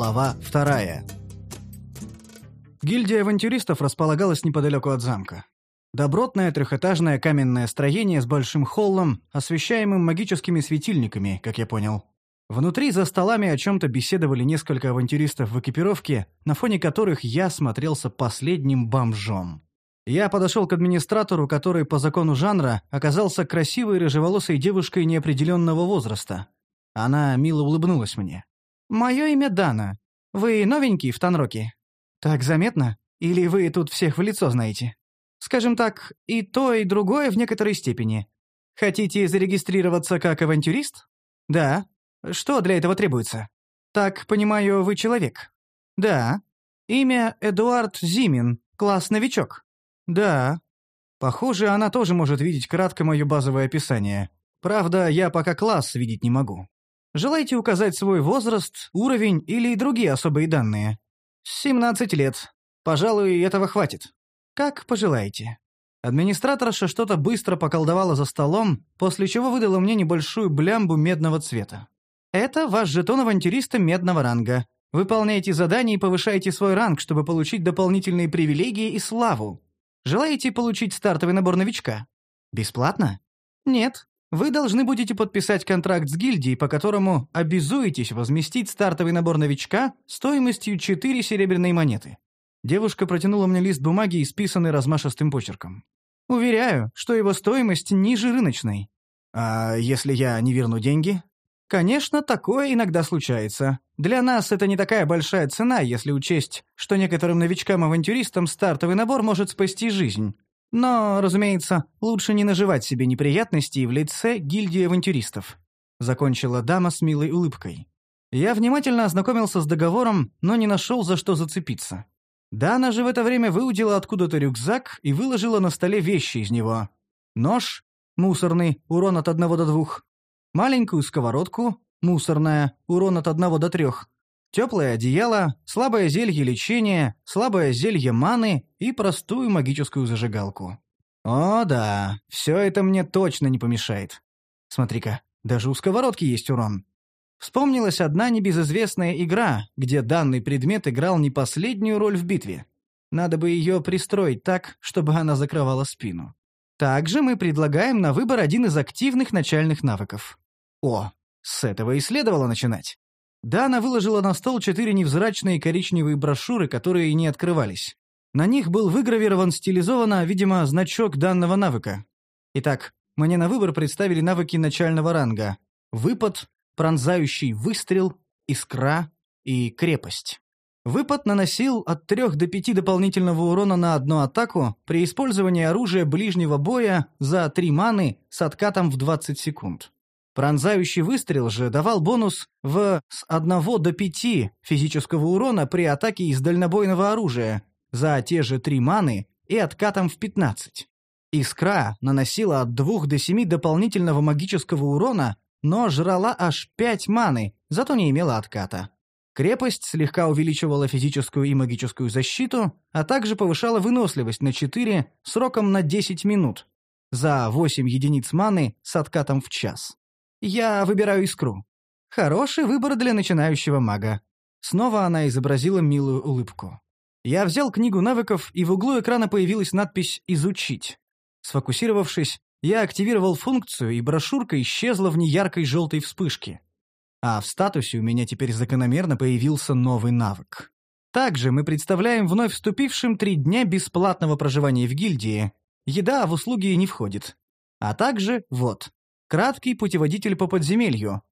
Глава вторая. Гильдия авантюристов располагалась неподалеку от замка. Добротное трехэтажное каменное строение с большим холлом, освещаемым магическими светильниками, как я понял. Внутри за столами о чем-то беседовали несколько авантюристов в экипировке, на фоне которых я смотрелся последним бомжом. Я подошел к администратору, который по закону жанра оказался красивой рыжеволосой девушкой неопределенного возраста. Она мило улыбнулась мне. «Мое имя Дана. Вы новенький в Танроке?» «Так заметно? Или вы тут всех в лицо знаете?» «Скажем так, и то, и другое в некоторой степени. Хотите зарегистрироваться как авантюрист?» «Да. Что для этого требуется?» «Так, понимаю, вы человек?» «Да. Имя Эдуард Зимин, класс новичок?» «Да». Похоже, она тоже может видеть кратко мое базовое описание. Правда, я пока класс видеть не могу. Желаете указать свой возраст, уровень или другие особые данные? 17 лет. Пожалуй, этого хватит. Как пожелаете. Администраторша что-то быстро поколдовала за столом, после чего выдала мне небольшую блямбу медного цвета. Это ваш жетон авантюриста медного ранга. Выполняйте задания и повышайте свой ранг, чтобы получить дополнительные привилегии и славу. Желаете получить стартовый набор новичка? Бесплатно? Нет. Вы должны будете подписать контракт с гильдией, по которому обязуетесь возместить стартовый набор новичка стоимостью 4 серебряные монеты. Девушка протянула мне лист бумаги, исписанный размашистым почерком. Уверяю, что его стоимость ниже рыночной. А если я не верну деньги? Конечно, такое иногда случается. Для нас это не такая большая цена, если учесть, что некоторым новичкам-авантюристам стартовый набор может спасти жизнь. Но, разумеется, лучше не наживать себе неприятностей в лице гильдии авантюристов. Закончила дама с милой улыбкой. Я внимательно ознакомился с договором, но не нашел, за что зацепиться. Дана же в это время выудила откуда-то рюкзак и выложила на столе вещи из него. Нож, мусорный, урон от одного до двух, маленькую сковородку, мусорная, урон от одного до трех, теплое одеяло, слабое зелье лечения, слабое зелье маны и простую магическую зажигалку. О да, все это мне точно не помешает. Смотри-ка, даже у сковородки есть урон. Вспомнилась одна небезызвестная игра, где данный предмет играл не последнюю роль в битве. Надо бы ее пристроить так, чтобы она закрывала спину. Также мы предлагаем на выбор один из активных начальных навыков. О, с этого и следовало начинать. Дана выложила на стол четыре невзрачные коричневые брошюры, которые не открывались. На них был выгравирован стилизованно, видимо, значок данного навыка. Итак, мне на выбор представили навыки начального ранга. Выпад, пронзающий выстрел, искра и крепость. Выпад наносил от 3 до 5 дополнительного урона на одну атаку при использовании оружия ближнего боя за 3 маны с откатом в 20 секунд. Пронзающий выстрел же давал бонус в с 1 до 5 физического урона при атаке из дальнобойного оружия за те же 3 маны и откатом в 15. Искра наносила от 2 до 7 дополнительного магического урона, но жрала аж 5 маны, зато не имела отката. Крепость слегка увеличивала физическую и магическую защиту, а также повышала выносливость на 4 сроком на 10 минут за 8 единиц маны с откатом в час. Я выбираю искру. Хороший выбор для начинающего мага. Снова она изобразила милую улыбку. Я взял книгу навыков, и в углу экрана появилась надпись «Изучить». Сфокусировавшись, я активировал функцию, и брошюрка исчезла в неяркой желтой вспышке. А в статусе у меня теперь закономерно появился новый навык. Также мы представляем вновь вступившим три дня бесплатного проживания в гильдии. Еда в услуги не входит. А также, вот, краткий путеводитель по подземелью.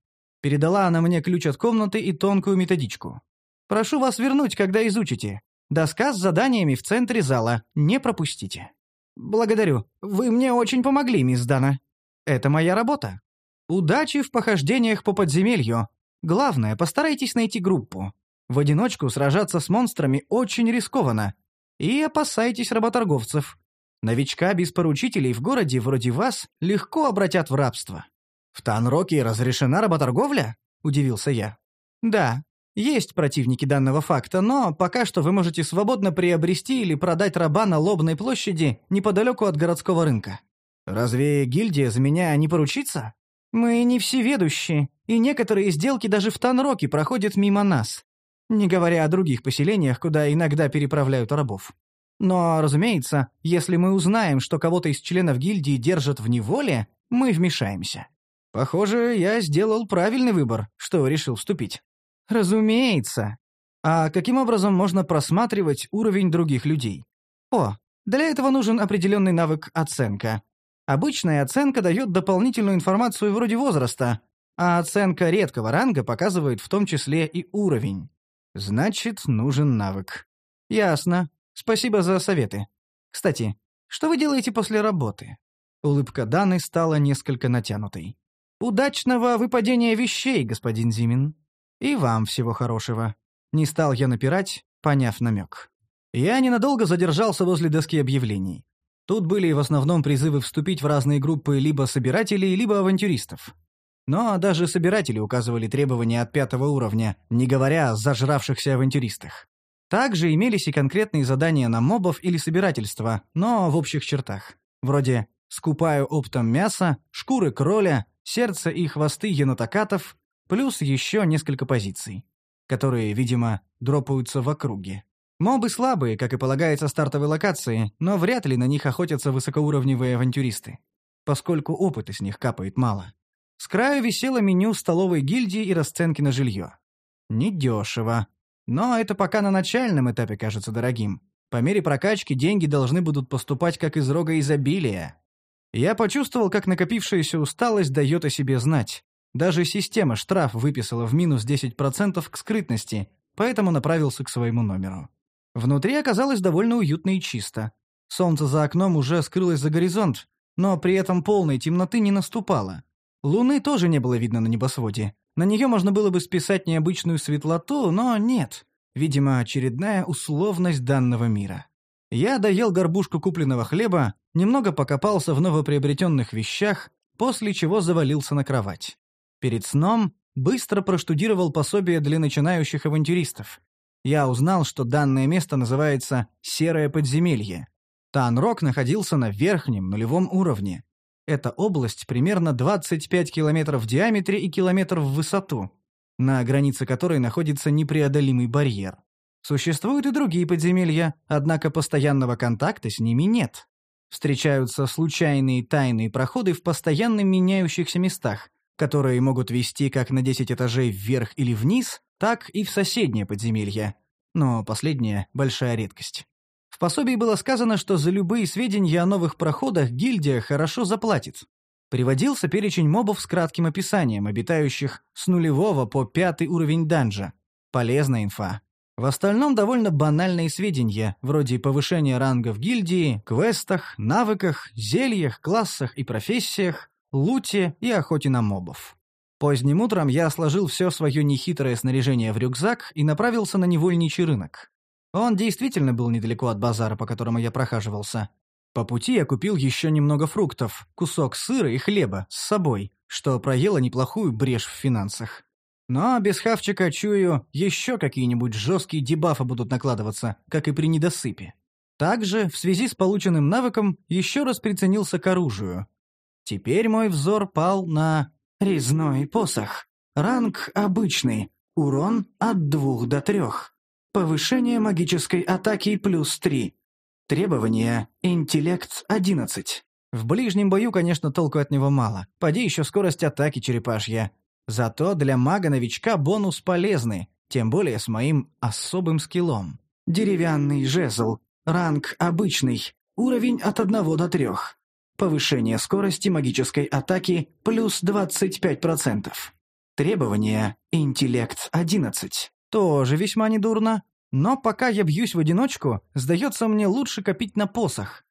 Передала она мне ключ от комнаты и тонкую методичку. Прошу вас вернуть, когда изучите. Доска с заданиями в центре зала. Не пропустите. Благодарю. Вы мне очень помогли, мисс Дана. Это моя работа. Удачи в похождениях по подземелью. Главное, постарайтесь найти группу. В одиночку сражаться с монстрами очень рискованно. И опасайтесь работорговцев. Новичка без поручителей в городе вроде вас легко обратят в рабство. В Танроке разрешена работорговля? Удивился я. Да, есть противники данного факта, но пока что вы можете свободно приобрести или продать раба на Лобной площади неподалеку от городского рынка. Разве гильдия за меня не поручится? Мы не всеведущие, и некоторые сделки даже в Танроке проходят мимо нас. не говоря о других поселениях, куда иногда переправляют рабов. Но, разумеется, если мы узнаем, что кого-то из членов гильдии держат в неволе, мы вмешаемся. Похоже, я сделал правильный выбор, что решил вступить. Разумеется. А каким образом можно просматривать уровень других людей? О, для этого нужен определенный навык оценка. Обычная оценка дает дополнительную информацию вроде возраста, а оценка редкого ранга показывает в том числе и уровень. Значит, нужен навык. Ясно. Спасибо за советы. Кстати, что вы делаете после работы? Улыбка Даны стала несколько натянутой. Удачного выпадения вещей, господин Зимин. И вам всего хорошего. Не стал я напирать, поняв намек. Я ненадолго задержался возле доски объявлений. Тут были в основном призывы вступить в разные группы либо собирателей, либо авантюристов. Но даже собиратели указывали требования от пятого уровня, не говоря о зажравшихся авантюристах. Также имелись и конкретные задания на мобов или собирательство, но в общих чертах. Вроде «скупаю оптом мясо», «шкуры кроля», «сердце и хвосты енотокатов», плюс еще несколько позиций, которые, видимо, дропаются в округе. Мобы слабые, как и полагается стартовой локации, но вряд ли на них охотятся высокоуровневые авантюристы, поскольку опыта с них капает мало. С краю висело меню столовой гильдии и расценки на жилье. Недешево. Но это пока на начальном этапе кажется дорогим. По мере прокачки деньги должны будут поступать как из рога изобилия. Я почувствовал, как накопившаяся усталость дает о себе знать. Даже система штраф выписала в минус 10% к скрытности, поэтому направился к своему номеру. Внутри оказалось довольно уютно и чисто. Солнце за окном уже скрылось за горизонт, но при этом полной темноты не наступало. Луны тоже не было видно на небосводе. На нее можно было бы списать необычную светлоту, но нет. Видимо, очередная условность данного мира. Я доел горбушку купленного хлеба, немного покопался в новоприобретенных вещах, после чего завалился на кровать. Перед сном быстро проштудировал пособие для начинающих авантюристов. Я узнал, что данное место называется «Серое подземелье». Танрок находился на верхнем нулевом уровне. Эта область примерно 25 километров в диаметре и километр в высоту, на границе которой находится непреодолимый барьер. Существуют и другие подземелья, однако постоянного контакта с ними нет. Встречаются случайные тайные проходы в постоянно меняющихся местах, которые могут вести как на 10 этажей вверх или вниз, так и в соседнее подземелье. Но последнее – большая редкость. В пособии было сказано, что за любые сведения о новых проходах гильдия хорошо заплатит. Приводился перечень мобов с кратким описанием, обитающих с нулевого по пятый уровень данжа. Полезная инфа. В остальном довольно банальные сведения, вроде повышения ранга в гильдии, квестах, навыках, зельях, классах и профессиях, луте и охоте на мобов. Поздним утром я сложил все свое нехитрое снаряжение в рюкзак и направился на невольничий рынок. Он действительно был недалеко от базара, по которому я прохаживался. По пути я купил еще немного фруктов, кусок сыра и хлеба с собой, что проело неплохую брешь в финансах. Но без хавчика, чую, еще какие-нибудь жесткие дебафы будут накладываться, как и при недосыпе. Также, в связи с полученным навыком, еще раз приценился к оружию. Теперь мой взор пал на резной посох. Ранг обычный, урон от двух до трех. Повышение магической атаки плюс 3. Требование интеллект 11. В ближнем бою, конечно, толку от него мало. Поди еще скорость атаки черепашья. Зато для мага-новичка бонус полезный, тем более с моим особым скиллом. Деревянный жезл. Ранг обычный. Уровень от 1 до 3. Повышение скорости магической атаки плюс 25%. Требование интеллект 11. Тоже весьма недурно. Но пока я бьюсь в одиночку, сдается мне лучше копить на посох.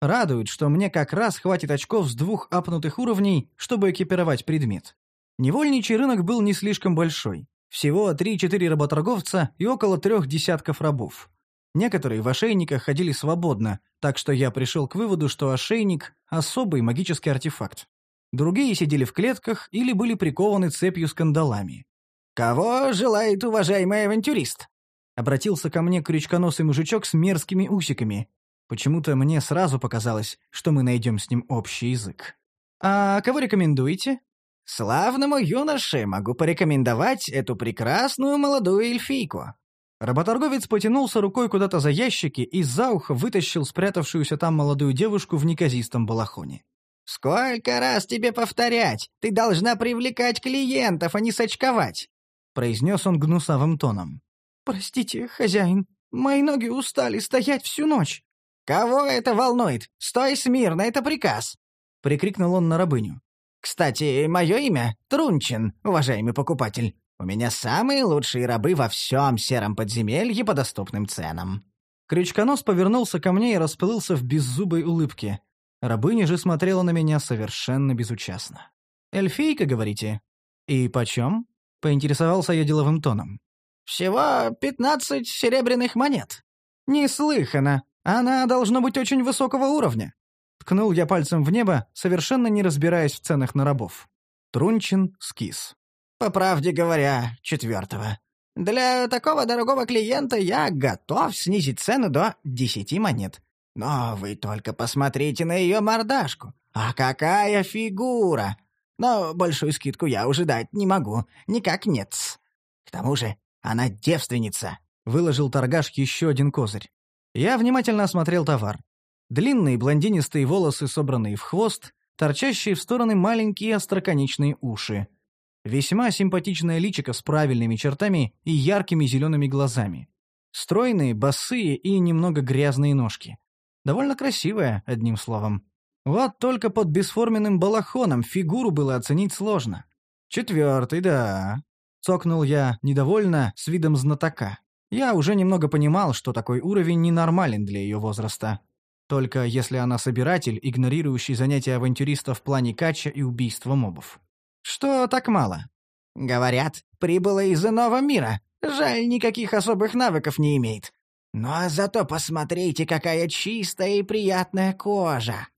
Радует, что мне как раз хватит очков с двух апнутых уровней, чтобы экипировать предмет. Невольничий рынок был не слишком большой. Всего 3-4 работорговца и около трех десятков рабов. Некоторые в ошейниках ходили свободно, так что я пришел к выводу, что ошейник – особый магический артефакт. Другие сидели в клетках или были прикованы цепью с кандалами. «Кого желает уважаемый авантюрист?» Обратился ко мне крючконосый мужичок с мерзкими усиками. Почему-то мне сразу показалось, что мы найдем с ним общий язык. «А кого рекомендуете?» «Славному юноше могу порекомендовать эту прекрасную молодую эльфийку. Работорговец потянулся рукой куда-то за ящики и за ухо вытащил спрятавшуюся там молодую девушку в неказистом балахоне. «Сколько раз тебе повторять? Ты должна привлекать клиентов, а не сочковать!» — произнес он гнусавым тоном. «Простите, хозяин, мои ноги устали стоять всю ночь». «Кого это волнует? Стой смирно, это приказ!» — прикрикнул он на рабыню. «Кстати, мое имя — Трунчин, уважаемый покупатель. У меня самые лучшие рабы во всем сером подземелье по доступным ценам». Крючконос повернулся ко мне и расплылся в беззубой улыбке. Рабыня же смотрела на меня совершенно безучастно. «Эльфийка, говорите? И почем?» — поинтересовался я деловым тоном. «Всего пятнадцать серебряных монет». «Неслыханно. Она должна быть очень высокого уровня». Ткнул я пальцем в небо, совершенно не разбираясь в ценах на рабов. Трунчин скис. «По правде говоря, четвертого. Для такого дорогого клиента я готов снизить цену до десяти монет. Но вы только посмотрите на ее мордашку. А какая фигура! Но большую скидку я уже дать не могу. Никак нет. К тому же она девственница. Выложил торгаш еще один козырь. Я внимательно осмотрел товар. Длинные блондинистые волосы, собранные в хвост, торчащие в стороны маленькие остроконечные уши. Весьма симпатичное личико с правильными чертами и яркими зелеными глазами. Стройные, босые и немного грязные ножки. Довольно красивая, одним словом. Вот только под бесформенным балахоном фигуру было оценить сложно. Четвертый, да. Цокнул я, недовольно, с видом знатока. Я уже немного понимал, что такой уровень ненормален для ее возраста. Только если она собиратель, игнорирующий занятия авантюриста в плане кача и убийства мобов. Что так мало? Говорят, прибыла из иного мира. Жаль, никаких особых навыков не имеет. А зато посмотрите, какая чистая и приятная кожа.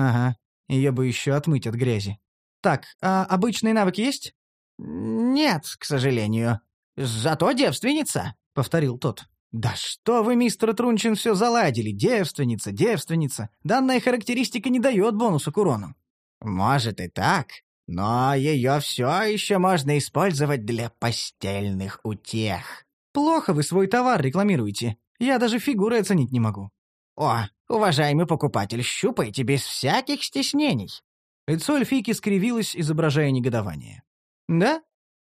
Ага, ее бы еще отмыть от грязи. Так, а обычные навыки есть? Нет, к сожалению. Зато девственница, повторил тот. Да что вы, мистер Трунчин, все заладили? Девственница, девственница. Данная характеристика не дает бонуса к урону. Может и так, но ее все еще можно использовать для постельных утех. Плохо вы свой товар рекламируете. Я даже фигуры оценить не могу». «О, уважаемый покупатель, щупайте без всяких стеснений». Лицо эльфийки скривилось, изображая негодование. «Да?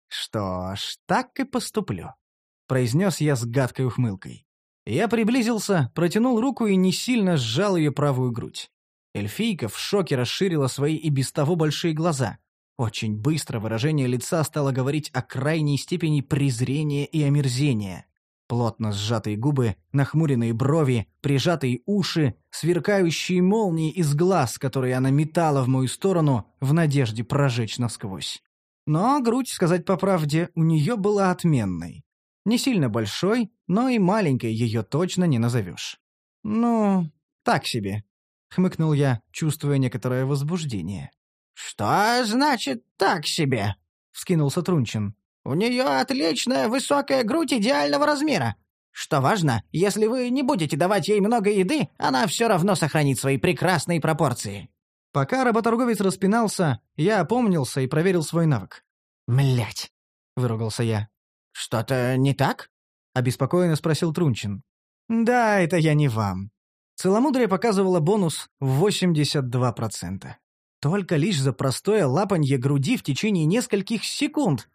Что ж, так и поступлю», — произнес я с гадкой ухмылкой. Я приблизился, протянул руку и не сильно сжал ее правую грудь. Эльфийка в шоке расширила свои и без того большие глаза. Очень быстро выражение лица стало говорить о крайней степени презрения и омерзения. Плотно сжатые губы, нахмуренные брови, прижатые уши, сверкающие молнии из глаз, которые она метала в мою сторону в надежде прожечь насквозь. Но грудь, сказать по правде, у нее была отменной. Не сильно большой, но и маленькой ее точно не назовешь. «Ну, так себе», — хмыкнул я, чувствуя некоторое возбуждение. «Что значит «так себе»?» — вскинулся Трунчин. У нее отличная высокая грудь идеального размера. Что важно, если вы не будете давать ей много еды, она все равно сохранит свои прекрасные пропорции». Пока работорговец распинался, я опомнился и проверил свой навык. «Млять!» — выругался я. «Что-то не так?» — обеспокоенно спросил Трунчин. «Да, это я не вам». Целомудрие показывало бонус в 82%. Только лишь за простое лапанье груди в течение нескольких секунд,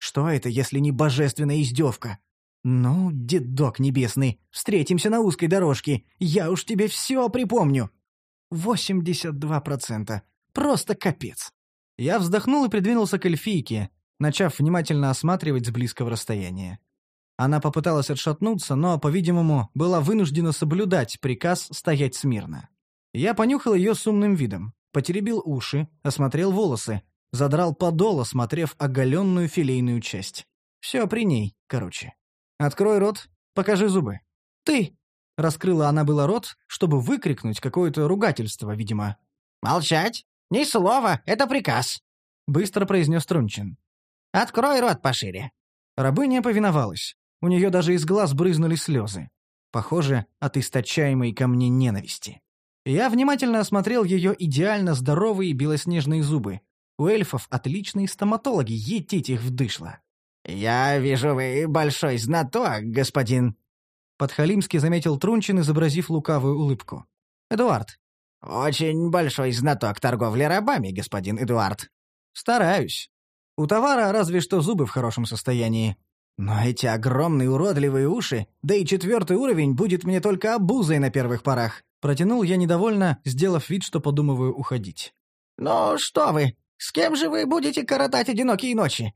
что это, если не божественная издевка? Ну, дедок небесный, встретимся на узкой дорожке, я уж тебе все припомню. 82%. Просто капец. Я вздохнул и придвинулся к эльфийке, начав внимательно осматривать с близкого расстояния. Она попыталась отшатнуться, но, по-видимому, была вынуждена соблюдать приказ стоять смирно. Я понюхал ее с умным видом, потеребил уши, осмотрел волосы, Задрал подол, осмотрев оголенную филейную часть. Все при ней, короче. «Открой рот, покажи зубы». «Ты!» — раскрыла она было рот, чтобы выкрикнуть какое-то ругательство, видимо. «Молчать! Ни слова, это приказ!» — быстро произнес Трунчин. «Открой рот пошире!» Рабыня повиновалась. У нее даже из глаз брызнули слезы. Похоже, от источаемой ко мне ненависти. Я внимательно осмотрел ее идеально здоровые белоснежные зубы, у эльфов отличные стоматологи, етить их вдышло. «Я вижу, вы большой знаток, господин». Подхалимски заметил Трунчин, изобразив лукавую улыбку. «Эдуард». «Очень большой знаток торговли рабами, господин Эдуард». «Стараюсь. У товара разве что зубы в хорошем состоянии. Но эти огромные уродливые уши, да и четвертый уровень будет мне только обузой на первых порах». Протянул я недовольно, сделав вид, что подумываю уходить. «Ну что вы, с кем же вы будете коротать одинокие ночи?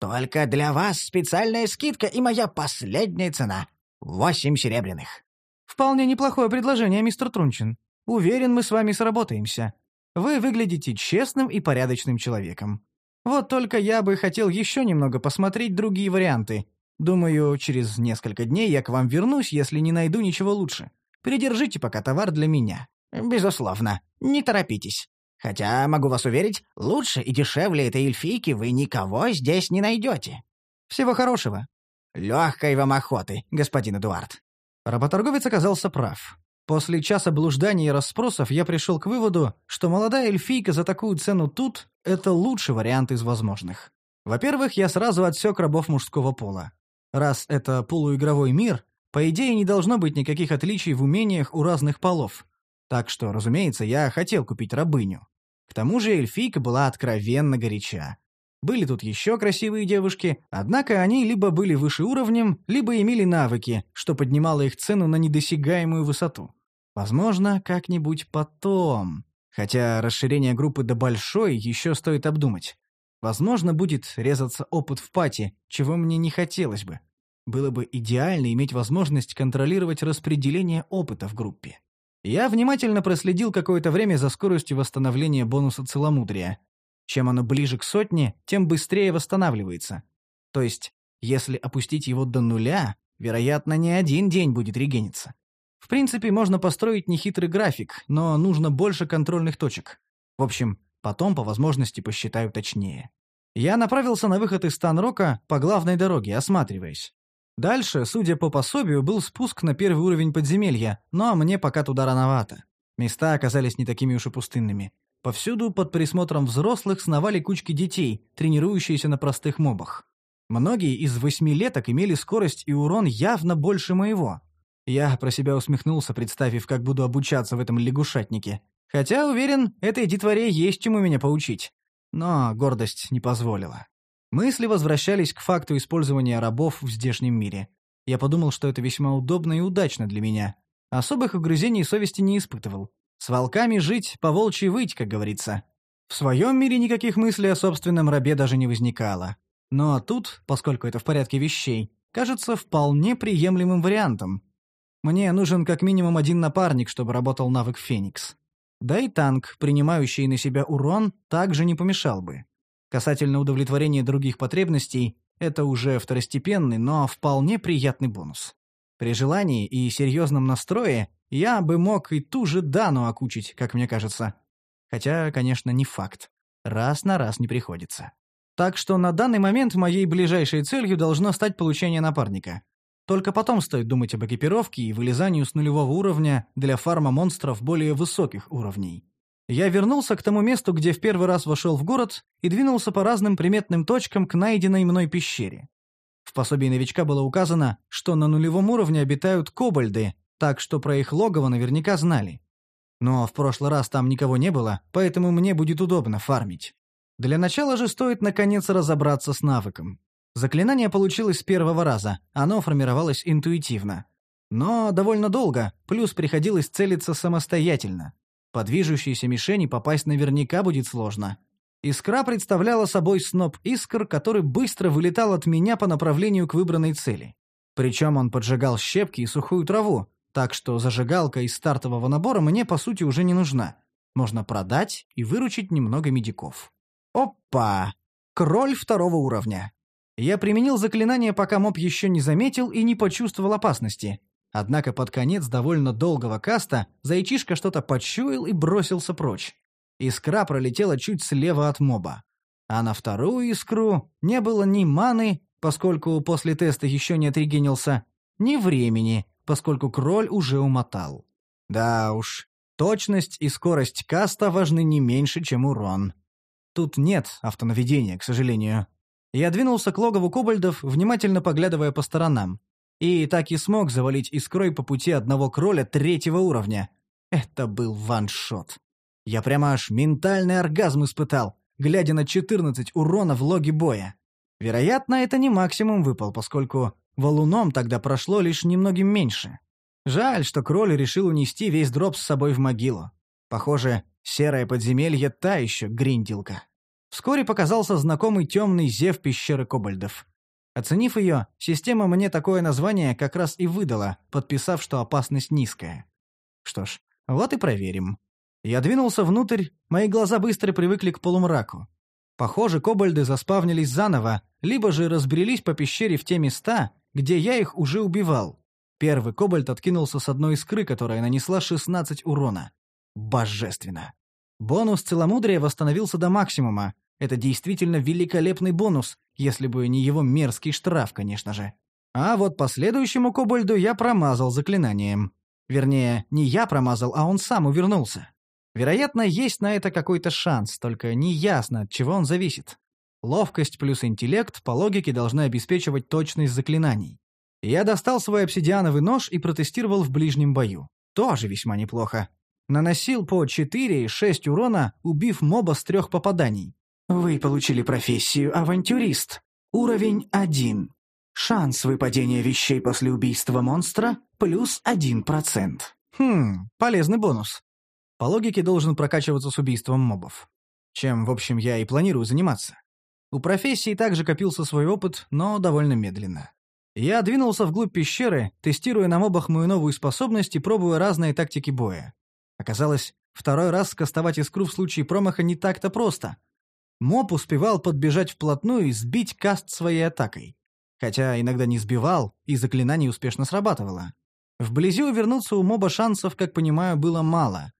Только для вас специальная скидка и моя последняя цена — восемь серебряных». «Вполне неплохое предложение, мистер Трунчин. Уверен, мы с вами сработаемся. Вы выглядите честным и порядочным человеком. Вот только я бы хотел еще немного посмотреть другие варианты. Думаю, через несколько дней я к вам вернусь, если не найду ничего лучше. Придержите пока товар для меня». «Безусловно. Не торопитесь. Хотя, могу вас уверить, лучше и дешевле этой эльфийки вы никого здесь не найдете. Всего хорошего. Легкой вам охоты, господин Эдуард. Работорговец оказался прав. После часа блужданий и расспросов я пришел к выводу, что молодая эльфийка за такую цену тут — это лучший вариант из возможных. Во-первых, я сразу отсек рабов мужского пола. Раз это полуигровой мир, по идее не должно быть никаких отличий в умениях у разных полов. Так что, разумеется, я хотел купить рабыню. К тому же эльфийка была откровенно горяча. Были тут еще красивые девушки, однако они либо были выше уровнем, либо имели навыки, что поднимало их цену на недосягаемую высоту. Возможно, как-нибудь потом. Хотя расширение группы до большой еще стоит обдумать. Возможно, будет резаться опыт в пати, чего мне не хотелось бы. Было бы идеально иметь возможность контролировать распределение опыта в группе. Я внимательно проследил какое-то время за скоростью восстановления бонуса целомудрия. Чем оно ближе к сотне, тем быстрее восстанавливается. То есть, если опустить его до нуля, вероятно, не один день будет регениться. В принципе, можно построить нехитрый график, но нужно больше контрольных точек. В общем, потом по возможности посчитаю точнее. Я направился на выход из Станрока по главной дороге, осматриваясь. Дальше, судя по пособию, был спуск на первый уровень подземелья, но мне пока туда рановато. Места оказались не такими уж и пустынными. Повсюду под присмотром взрослых сновали кучки детей, тренирующиеся на простых мобах. Многие из восьмилеток имели скорость и урон явно больше моего. Я про себя усмехнулся, представив, как буду обучаться в этом лягушатнике. Хотя, уверен, этой детворе есть чему меня поучить. Но гордость не позволила. Мысли возвращались к факту использования рабов в здешнем мире. Я подумал, что это весьма удобно и удачно для меня. Особых угрызений совести не испытывал. С волками жить, по волчьи выть, как говорится. В своем мире никаких мыслей о собственном рабе даже не возникало. Но тут, поскольку это в порядке вещей, кажется вполне приемлемым вариантом. Мне нужен как минимум один напарник, чтобы работал навык «Феникс». Да и танк, принимающий на себя урон, также не помешал бы. Касательно удовлетворения других потребностей, это уже второстепенный, но вполне приятный бонус. При желании и серьезном настрое я бы мог и ту же Дану окучить, как мне кажется. Хотя, конечно, не факт. Раз на раз не приходится. Так что на данный момент моей ближайшей целью должно стать получение напарника. Только потом стоит думать об экипировке и вылезанию с нулевого уровня для фарма монстров более высоких уровней. Я вернулся к тому месту, где в первый раз вошел в город, и двинулся по разным приметным точкам к найденной мной пещере. В пособии новичка было указано, что на нулевом уровне обитают кобальды, так что про их логово наверняка знали. Но в прошлый раз там никого не было, поэтому мне будет удобно фармить. Для начала же стоит наконец разобраться с навыком. Заклинание получилось с первого раза, оно формировалось интуитивно. Но довольно долго, плюс приходилось целиться самостоятельно. По движущейся мишени попасть наверняка будет сложно. Искра представляла собой сноп искр, который быстро вылетал от меня по направлению к выбранной цели. Причем он поджигал щепки и сухую траву, так что зажигалка из стартового набора мне, по сути, уже не нужна. Можно продать и выручить немного медиков. Опа! Кроль второго уровня. Я применил заклинание, пока моб еще не заметил и не почувствовал опасности. Однако под конец довольно долгого каста зайчишка что-то почуял и бросился прочь. Искра пролетела чуть слева от моба. А на вторую искру не было ни маны, поскольку после теста еще не отрегенился, ни времени, поскольку кроль уже умотал. Да уж, точность и скорость каста важны не меньше, чем урон. Тут нет автонаведения, к сожалению. Я двинулся к логову кобальдов, внимательно поглядывая по сторонам. И так и смог завалить искрой по пути одного кроля третьего уровня. Это был ваншот. Я прямо аж ментальный оргазм испытал, глядя на 14 урона в логе боя. Вероятно, это не максимум выпал, поскольку валуном тогда прошло лишь немногим меньше. Жаль, что кроль решил унести весь дроп с собой в могилу. Похоже, серое подземелье та еще гриндилка. Вскоре показался знакомый темный зев пещеры кобальдов. Оценив ее, система мне такое название как раз и выдала, подписав, что опасность низкая. Что ж, вот и проверим. Я двинулся внутрь, мои глаза быстро привыкли к полумраку. Похоже, кобальды заспавнились заново, либо же разбрелись по пещере в те места, где я их уже убивал. Первый кобальт откинулся с одной искры, которая нанесла 16 урона. Божественно. Бонус целомудрия восстановился до максимума, это действительно великолепный бонус, если бы не его мерзкий штраф, конечно же. А вот последующему кобальду я промазал заклинанием. Вернее, не я промазал, а он сам увернулся. Вероятно, есть на это какой-то шанс, только неясно, от чего он зависит. Ловкость плюс интеллект по логике должны обеспечивать точность заклинаний. Я достал свой обсидиановый нож и протестировал в ближнем бою. Тоже весьма неплохо. Наносил по 4 и 6 урона, убив моба с трех попаданий. Вы получили профессию авантюрист. Уровень 1. Шанс выпадения вещей после убийства монстра плюс 1%. Хм, полезный бонус. По логике должен прокачиваться с убийством мобов. Чем, в общем, я и планирую заниматься. У профессии также копился свой опыт, но довольно медленно. Я двинулся вглубь пещеры, тестируя на мобах мою новую способность и пробуя разные тактики боя. Оказалось, второй раз скастовать искру в случае промаха не так-то просто — Моб успевал подбежать вплотную и сбить каст своей атакой. Хотя иногда не сбивал, и заклинание успешно срабатывало. Вблизи увернуться у моба шансов, как понимаю, было мало.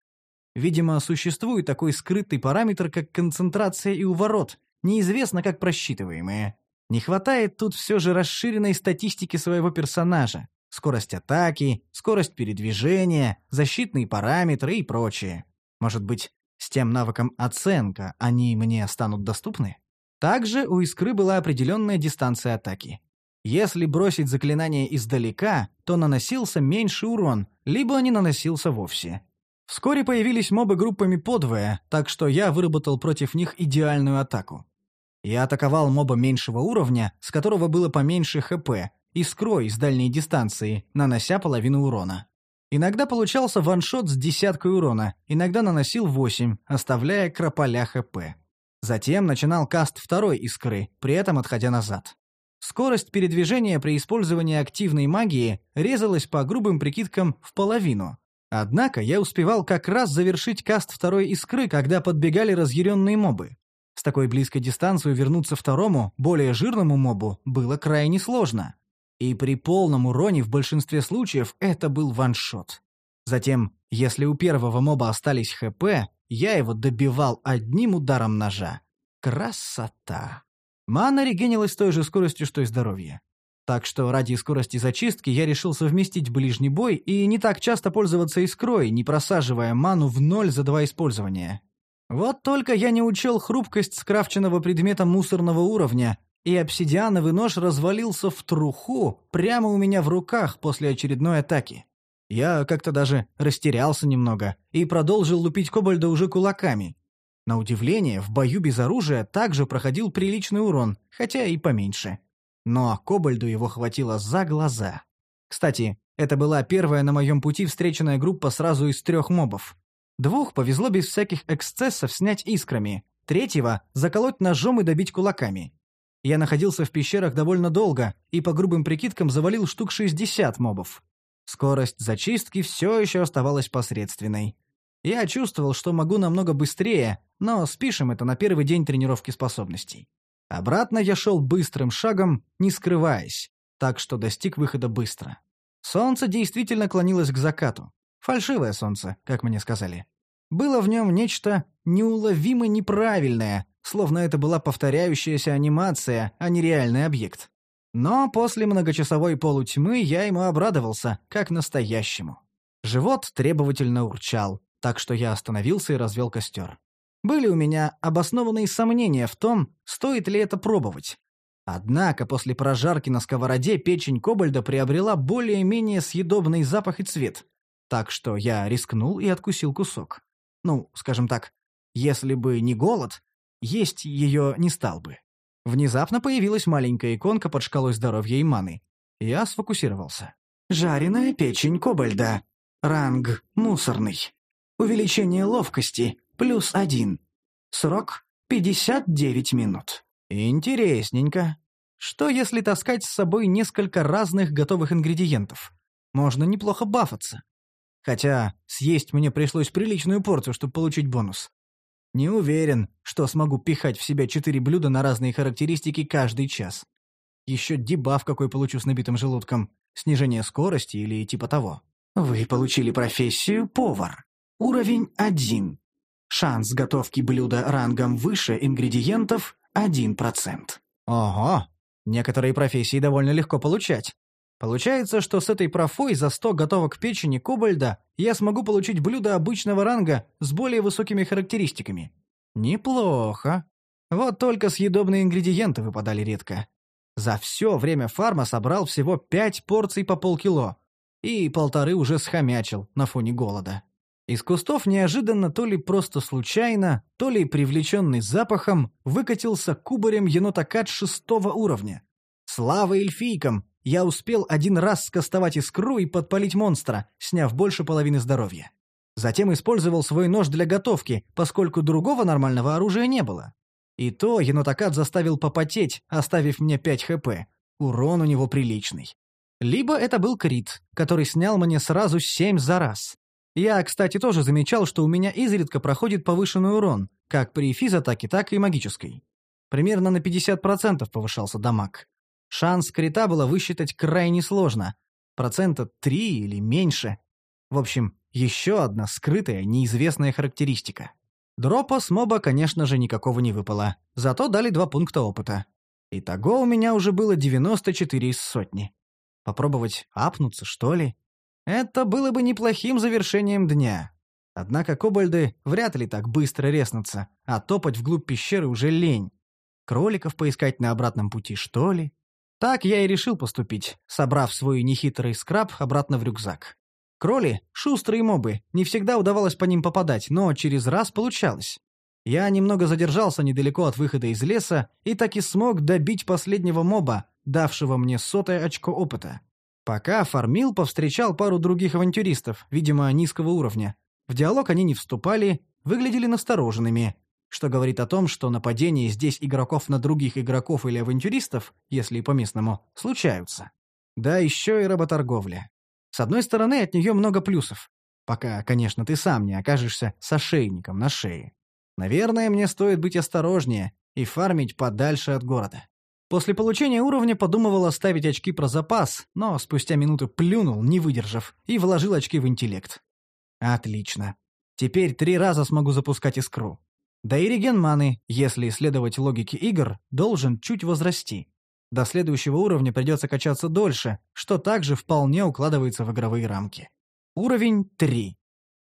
Видимо, существует такой скрытый параметр, как концентрация и уворот, неизвестно как просчитываемые. Не хватает тут все же расширенной статистики своего персонажа. Скорость атаки, скорость передвижения, защитные параметры и прочее. Может быть, с тем навыком оценка они мне станут доступны? Также у искры была определенная дистанция атаки. Если бросить заклинание издалека, то наносился меньший урон, либо не наносился вовсе. Вскоре появились мобы группами подвое, так что я выработал против них идеальную атаку. Я атаковал моба меньшего уровня, с которого было поменьше ХП, искрой с дальней дистанции, нанося половину урона. Иногда получался ваншот с десяткой урона, иногда наносил 8, оставляя крополя ХП. Затем начинал каст второй искры, при этом отходя назад. Скорость передвижения при использовании активной магии резалась по грубым прикидкам в половину. Однако я успевал как раз завершить каст второй искры, когда подбегали разъяренные мобы. С такой близкой дистанции вернуться второму, более жирному мобу было крайне сложно. И при полном уроне в большинстве случаев это был ваншот. Затем, если у первого моба остались ХП, я его добивал одним ударом ножа. Красота! Мана регенилась той же скоростью, что и здоровье. Так что ради скорости зачистки я решил совместить ближний бой и не так часто пользоваться искрой, не просаживая ману в ноль за два использования. Вот только я не учел хрупкость скрафченного предмета мусорного уровня, и обсидиановый нож развалился в труху прямо у меня в руках после очередной атаки. Я как-то даже растерялся немного и продолжил лупить кобальда уже кулаками. На удивление, в бою без оружия также проходил приличный урон, хотя и поменьше. Но кобальду его хватило за глаза. Кстати, это была первая на моем пути встреченная группа сразу из трех мобов. Двух повезло без всяких эксцессов снять искрами, третьего — заколоть ножом и добить кулаками. Я находился в пещерах довольно долго и по грубым прикидкам завалил штук 60 мобов. Скорость зачистки все еще оставалась посредственной. Я чувствовал, что могу намного быстрее, но спишем это на первый день тренировки способностей. Обратно я шел быстрым шагом, не скрываясь, так что достиг выхода быстро. Солнце действительно клонилось к закату. Фальшивое солнце, как мне сказали. Было в нем нечто неуловимо неправильное, словно это была повторяющаяся анимация, а не реальный объект. Но после многочасовой полутьмы я ему обрадовался, как настоящему. Живот требовательно урчал, так что я остановился и развел костер. Были у меня обоснованные сомнения в том, стоит ли это пробовать. Однако после прожарки на сковороде печень кобальда приобрела более-менее съедобный запах и цвет. Так что я рискнул и откусил кусок. Ну, скажем так, если бы не голод, есть ее не стал бы. Внезапно появилась маленькая иконка под шкалой здоровья и маны. Я сфокусировался. Жареная печень кобальда. Ранг мусорный. Увеличение ловкости плюс один. Срок 59 минут. Интересненько. Что если таскать с собой несколько разных готовых ингредиентов? Можно неплохо бафаться. Хотя съесть мне пришлось приличную порцию, чтобы получить бонус. Не уверен, что смогу пихать в себя четыре блюда на разные характеристики каждый час. Еще дебаф какой получу с набитым желудком. Снижение скорости или типа того. Вы получили профессию повар. Уровень 1. Шанс готовки блюда рангом выше ингредиентов 1%. Ого, некоторые профессии довольно легко получать. Получается, что с этой профой за 100 готовок печени кобальда я смогу получить блюдо обычного ранга с более высокими характеристиками. Неплохо. Вот только съедобные ингредиенты выпадали редко. За все время фарма собрал всего 5 порций по полкило. И полторы уже схомячил на фоне голода. Из кустов неожиданно, то ли просто случайно, то ли привлеченный запахом, выкатился кубарем енотокат шестого уровня. Слава эльфийкам! Я успел один раз скостовать искру и подпалить монстра, сняв больше половины здоровья. Затем использовал свой нож для готовки, поскольку другого нормального оружия не было. И то енотокат заставил попотеть, оставив мне 5 хп. Урон у него приличный. Либо это был крит, который снял мне сразу 7 за раз. Я, кстати, тоже замечал, что у меня изредка проходит повышенный урон, как при физатаке, так и магической. Примерно на 50% повышался дамаг. Шанс крита было высчитать крайне сложно. Процента 3 или меньше. В общем, еще одна скрытая, неизвестная характеристика. Дропа с моба, конечно же, никакого не выпало. Зато дали два пункта опыта. Итого у меня уже было 94 из сотни. Попробовать апнуться, что ли? Это было бы неплохим завершением дня. Однако кобальды вряд ли так быстро резнутся, а топать вглубь пещеры уже лень. Кроликов поискать на обратном пути, что ли? Так я и решил поступить, собрав свой нехитрый скраб обратно в рюкзак. Кроли — шустрые мобы, не всегда удавалось по ним попадать, но через раз получалось. Я немного задержался недалеко от выхода из леса и так и смог добить последнего моба, давшего мне сотое очко опыта. Пока фармил, повстречал пару других авантюристов, видимо, низкого уровня. В диалог они не вступали, выглядели настороженными, что говорит о том, что нападения здесь игроков на других игроков или авантюристов, если и по-местному, случаются. Да еще и работорговля. С одной стороны, от нее много плюсов. Пока, конечно, ты сам не окажешься с ошейником на шее. Наверное, мне стоит быть осторожнее и фармить подальше от города. После получения уровня подумывал оставить очки про запас, но спустя минуту плюнул, не выдержав, и вложил очки в интеллект. Отлично. Теперь три раза смогу запускать искру. Да и реген маны, если следовать логике игр, должен чуть возрасти. До следующего уровня придется качаться дольше, что также вполне укладывается в игровые рамки. Уровень 3.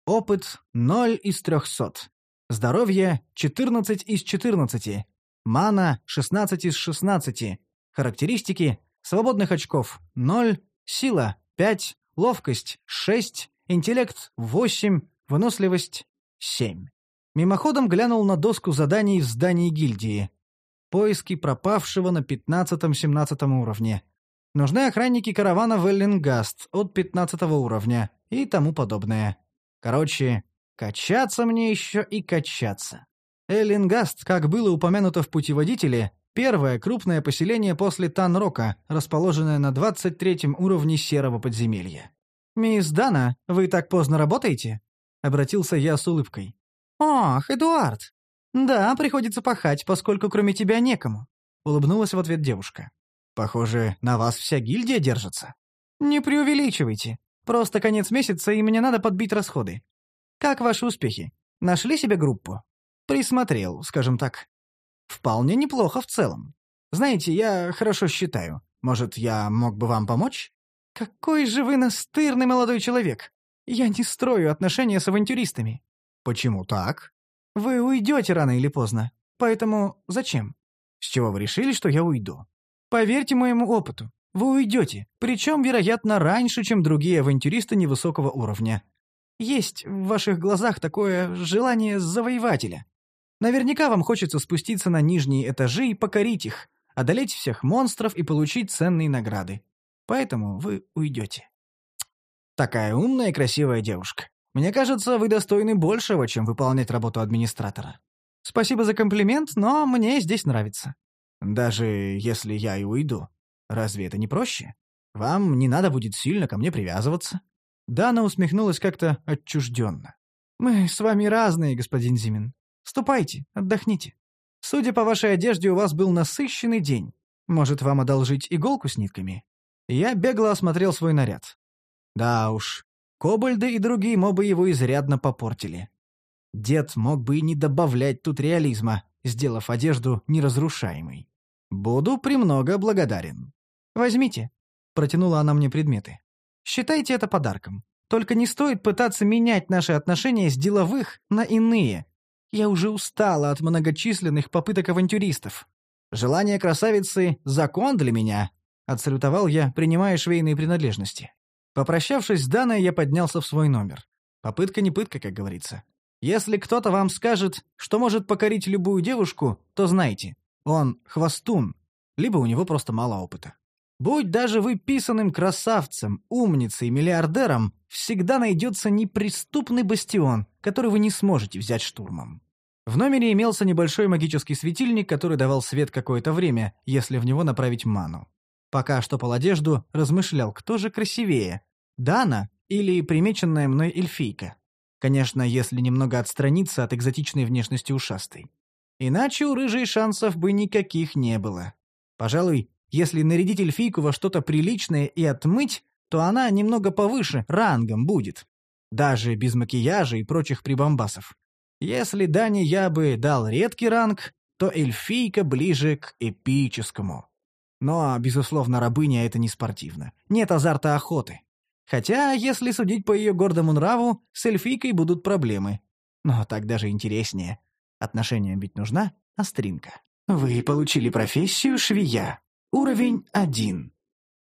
Опыт 0 из 300. Здоровье 14 из 14. Мана — 16 из 16. Характеристики — свободных очков — 0, сила — 5, ловкость — 6, интеллект — 8, выносливость — 7. Мимоходом глянул на доску заданий в здании гильдии. Поиски пропавшего на 15-17 уровне. Нужны охранники каравана в от 15 уровня и тому подобное. Короче, качаться мне еще и качаться. Эллингаст, как было упомянуто в путеводителе, первое крупное поселение после Танрока, расположенное на 23 уровне серого подземелья. «Мисс Дана, вы так поздно работаете?» — обратился я с улыбкой. «Ох, Эдуард! Да, приходится пахать, поскольку кроме тебя некому», — улыбнулась в ответ девушка. «Похоже, на вас вся гильдия держится». «Не преувеличивайте. Просто конец месяца, и мне надо подбить расходы. Как ваши успехи? Нашли себе группу?» Присмотрел, скажем так. Вполне неплохо в целом. Знаете, я хорошо считаю. Может, я мог бы вам помочь? Какой же вы настырный молодой человек. Я не строю отношения с авантюристами. Почему так? Вы уйдете рано или поздно. Поэтому зачем? С чего вы решили, что я уйду? Поверьте моему опыту, вы уйдете, причем, вероятно, раньше, чем другие авантюристы невысокого уровня. Есть в ваших глазах такое желание завоевателя. Наверняка вам хочется спуститься на нижние этажи и покорить их, одолеть всех монстров и получить ценные награды. Поэтому вы уйдете. Такая умная и красивая девушка. Мне кажется, вы достойны большего, чем выполнять работу администратора. Спасибо за комплимент, но мне здесь нравится. Даже если я и уйду, разве это не проще? Вам не надо будет сильно ко мне привязываться. Дана усмехнулась как-то отчужденно. Мы с вами разные, господин Зимин. Ступайте, отдохните. Судя по вашей одежде, у вас был насыщенный день. Может, вам одолжить иголку с нитками? Я бегло осмотрел свой наряд. Да уж, кобальды и другие мобы его изрядно попортили. Дед мог бы и не добавлять тут реализма, сделав одежду неразрушаемой. Буду премного благодарен. Возьмите. Протянула она мне предметы. Считайте это подарком. Только не стоит пытаться менять наши отношения с деловых на иные. Я уже устала от многочисленных попыток авантюристов. Желание красавицы — закон для меня, — отсалютовал я, принимая швейные принадлежности. Попрощавшись с Даной, я поднялся в свой номер. Попытка не пытка, как говорится. Если кто-то вам скажет, что может покорить любую девушку, то знайте, он хвостун, либо у него просто мало опыта. Будь даже вы писаным красавцем, умницей, миллиардером, всегда найдется неприступный бастион, который вы не сможете взять штурмом. В номере имелся небольшой магический светильник, который давал свет какое-то время, если в него направить ману. Пока штопал одежду, размышлял, кто же красивее – Дана или примеченная мной эльфийка. Конечно, если немного отстраниться от экзотичной внешности ушастой. Иначе у рыжей шансов бы никаких не было. Пожалуй, если нарядить эльфийку во что-то приличное и отмыть, то она немного повыше рангом будет. Даже без макияжа и прочих прибамбасов. Если Дане я бы дал редкий ранг, то эльфийка ближе к эпическому. Но, безусловно, рабыня — это не спортивно. Нет азарта охоты. Хотя, если судить по ее гордому нраву, с эльфийкой будут проблемы. Но так даже интереснее. Отношениям ведь нужна остринка. Вы получили профессию швея. Уровень 1.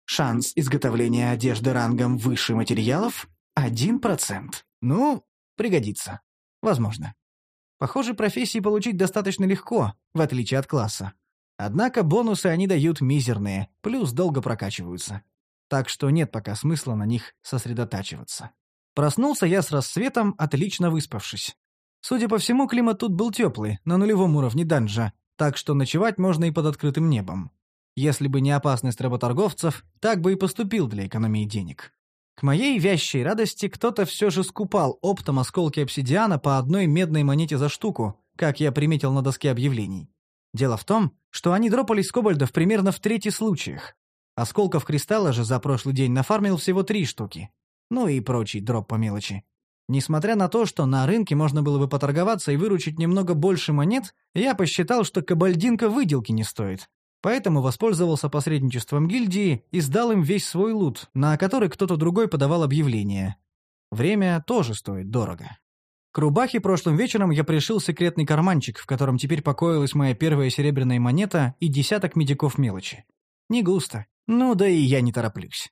Шанс изготовления одежды рангом выше материалов — 1%. Ну, пригодится. Возможно. Похоже, профессии получить достаточно легко, в отличие от класса. Однако бонусы они дают мизерные, плюс долго прокачиваются так что нет пока смысла на них сосредотачиваться. Проснулся я с рассветом, отлично выспавшись. Судя по всему, климат тут был теплый, на нулевом уровне данжа, так что ночевать можно и под открытым небом. Если бы не опасность работорговцев, так бы и поступил для экономии денег. К моей вящей радости кто-то все же скупал оптом осколки обсидиана по одной медной монете за штуку, как я приметил на доске объявлений. Дело в том, что они дропались с кобальдов примерно в трети случаях, Осколков кристалла же за прошлый день нафармил всего три штуки. Ну и прочий дроп по мелочи. Несмотря на то, что на рынке можно было бы поторговаться и выручить немного больше монет, я посчитал, что кабальдинка выделки не стоит. Поэтому воспользовался посредничеством гильдии и сдал им весь свой лут, на который кто-то другой подавал объявление. Время тоже стоит дорого. К рубахе прошлым вечером я пришил секретный карманчик, в котором теперь покоилась моя первая серебряная монета и десяток медиков мелочи. Не густо, ну да и я не тороплюсь.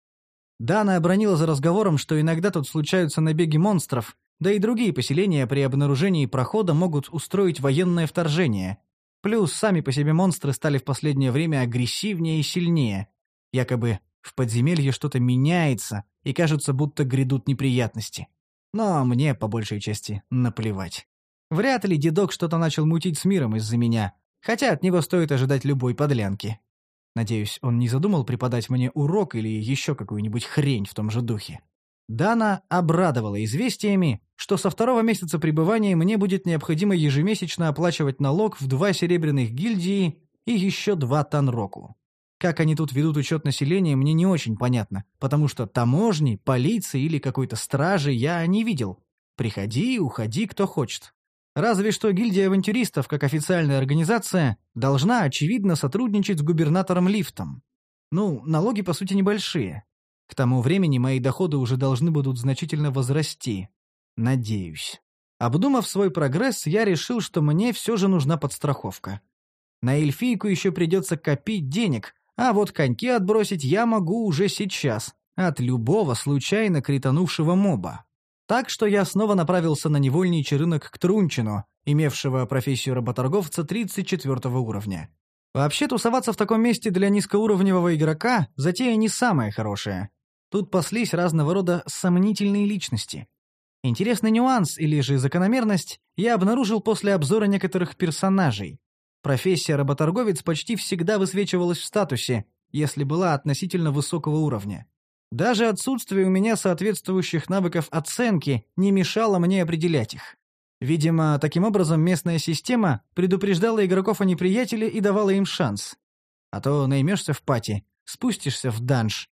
Дана обронила за разговором, что иногда тут случаются набеги монстров, да и другие поселения при обнаружении прохода могут устроить военное вторжение. Плюс сами по себе монстры стали в последнее время агрессивнее и сильнее. Якобы в подземелье что-то меняется, и кажется, будто грядут неприятности. Но мне, по большей части, наплевать. Вряд ли дедок что-то начал мутить с миром из-за меня, хотя от него стоит ожидать любой подлянки. Надеюсь, он не задумал преподать мне урок или еще какую-нибудь хрень в том же духе. Дана обрадовала известиями, что со второго месяца пребывания мне будет необходимо ежемесячно оплачивать налог в два серебряных гильдии и еще два танроку. Как они тут ведут учет населения, мне не очень понятно, потому что таможни, полиции или какой-то стражи я не видел. Приходи, уходи, кто хочет. Разве что гильдия авантюристов, как официальная организация, должна, очевидно, сотрудничать с губернатором Лифтом. Ну, налоги, по сути, небольшие. К тому времени мои доходы уже должны будут значительно возрасти. Надеюсь. Обдумав свой прогресс, я решил, что мне все же нужна подстраховка. На эльфийку еще придется копить денег, А вот коньки отбросить я могу уже сейчас, от любого случайно кританувшего моба. Так что я снова направился на невольничий рынок к Трунчину, имевшего профессию работорговца 34 уровня. Вообще тусоваться в таком месте для низкоуровневого игрока – затея не самая хорошая. Тут паслись разного рода сомнительные личности. Интересный нюанс или же закономерность я обнаружил после обзора некоторых персонажей. Профессия работорговец почти всегда высвечивалась в статусе, если была относительно высокого уровня. Даже отсутствие у меня соответствующих навыков оценки не мешало мне определять их. Видимо, таким образом местная система предупреждала игроков о неприятеле и давала им шанс. А то наймешься в пати, спустишься в данж,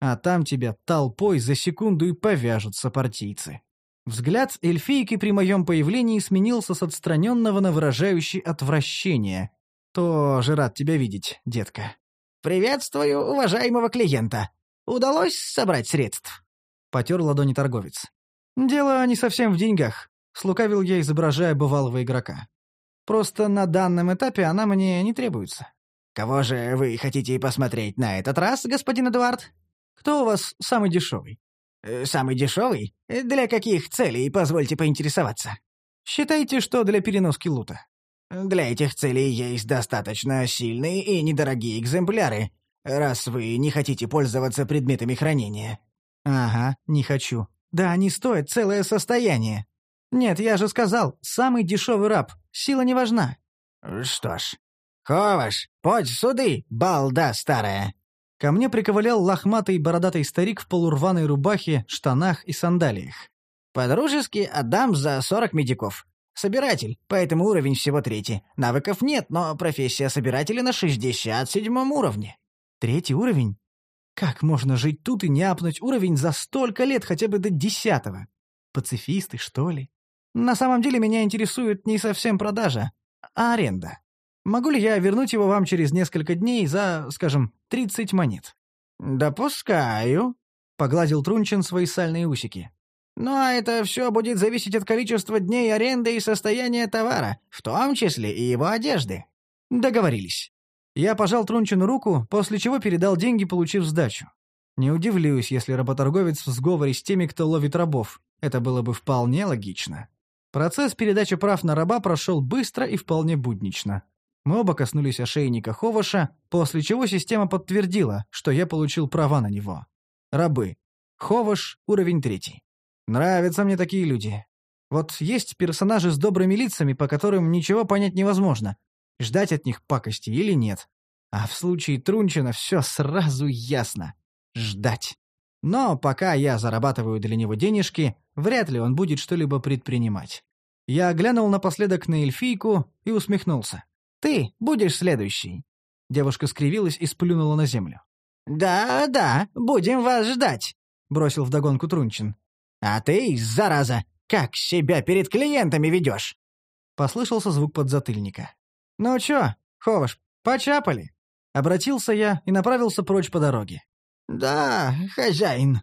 а там тебя толпой за секунду и повяжут сопартийцы. Взгляд эльфийки при моем появлении сменился с отстраненного на выражающий отвращение. «Тоже рад тебя видеть, детка». «Приветствую уважаемого клиента. Удалось собрать средств?» Потер ладони торговец. «Дело не совсем в деньгах», — слукавил я, изображая бывалого игрока. «Просто на данном этапе она мне не требуется». «Кого же вы хотите посмотреть на этот раз, господин Эдуард?» «Кто у вас самый дешевый?» «Э, «Самый дешевый? Для каких целей, позвольте поинтересоваться?» «Считайте, что для переноски лута». «Для этих целей есть достаточно сильные и недорогие экземпляры, раз вы не хотите пользоваться предметами хранения». «Ага, не хочу. Да они стоят целое состояние. Нет, я же сказал, самый дешевый раб. Сила не важна». «Что ж, Ховаш, подь суды, балда старая!» Ко мне приковылял лохматый бородатый старик в полурваной рубахе, штанах и сандалиях. «По-дружески отдам за сорок медиков. Собиратель, поэтому уровень всего третий. Навыков нет, но профессия собирателя на шестьдесят седьмом уровне». Третий уровень? Как можно жить тут и не апнуть уровень за столько лет хотя бы до десятого? Пацифисты, что ли? На самом деле меня интересует не совсем продажа, а аренда. Могу ли я вернуть его вам через несколько дней за, скажем, 30 монет?» «Допускаю», — погладил Трунчин свои сальные усики. «Но это все будет зависеть от количества дней аренды и состояния товара, в том числе и его одежды». «Договорились». Я пожал Трунчину руку, после чего передал деньги, получив сдачу. Не удивлюсь, если работорговец в сговоре с теми, кто ловит рабов. Это было бы вполне логично. Процесс передачи прав на раба прошел быстро и вполне буднично. Мы оба коснулись ошейника Ховаша, после чего система подтвердила, что я получил права на него. Рабы. Ховаш, уровень третий. Нравятся мне такие люди. Вот есть персонажи с добрыми лицами, по которым ничего понять невозможно ждать от них пакости или нет. А в случае Трунчина все сразу ясно. Ждать. Но пока я зарабатываю для него денежки, вряд ли он будет что-либо предпринимать. Я глянул напоследок на эльфийку и усмехнулся. «Ты будешь следующий». Девушка скривилась и сплюнула на землю. «Да, да, будем вас ждать», — бросил вдогонку Трунчин. «А ты, зараза, как себя перед клиентами ведешь?» Послышался звук подзатыльника. «Ну чё, Ховаш, почапали?» Обратился я и направился прочь по дороге. «Да, хозяин.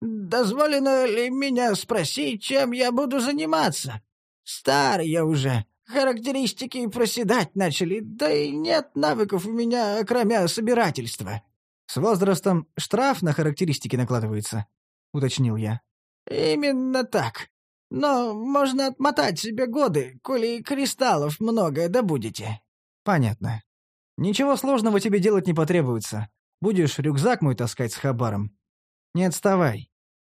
Дозволено ли меня спросить, чем я буду заниматься? Стар я уже, характеристики проседать начали, да и нет навыков у меня, кроме собирательства». «С возрастом штраф на характеристики накладывается», — уточнил я. «Именно так. Но можно отмотать себе годы, коли кристаллов много добудете». «Понятно. Ничего сложного тебе делать не потребуется. Будешь рюкзак мой таскать с хабаром. Не отставай.